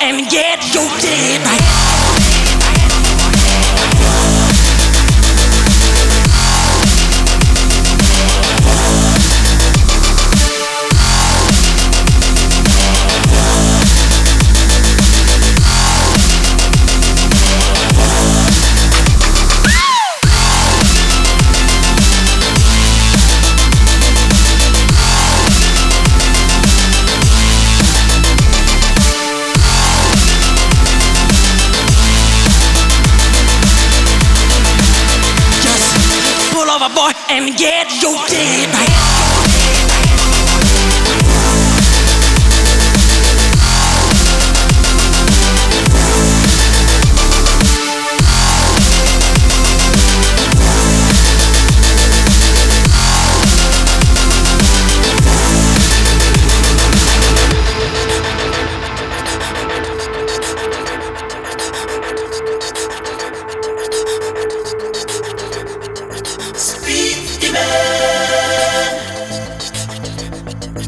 and get your day right. Boy, and get your day right.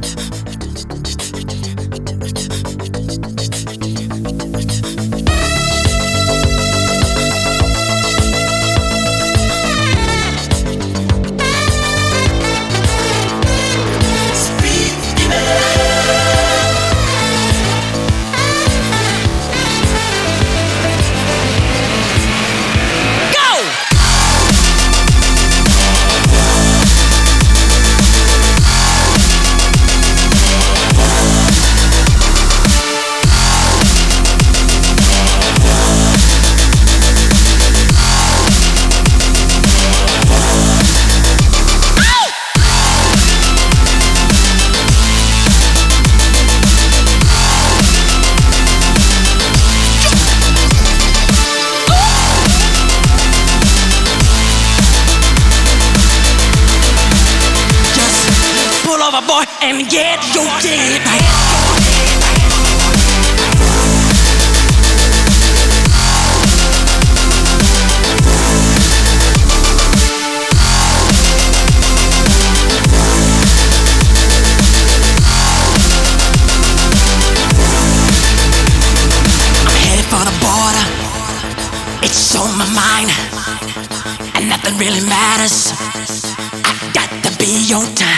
Go! Boy, and get your the border. It's on my mind, and nothing really matters. I got to be on time.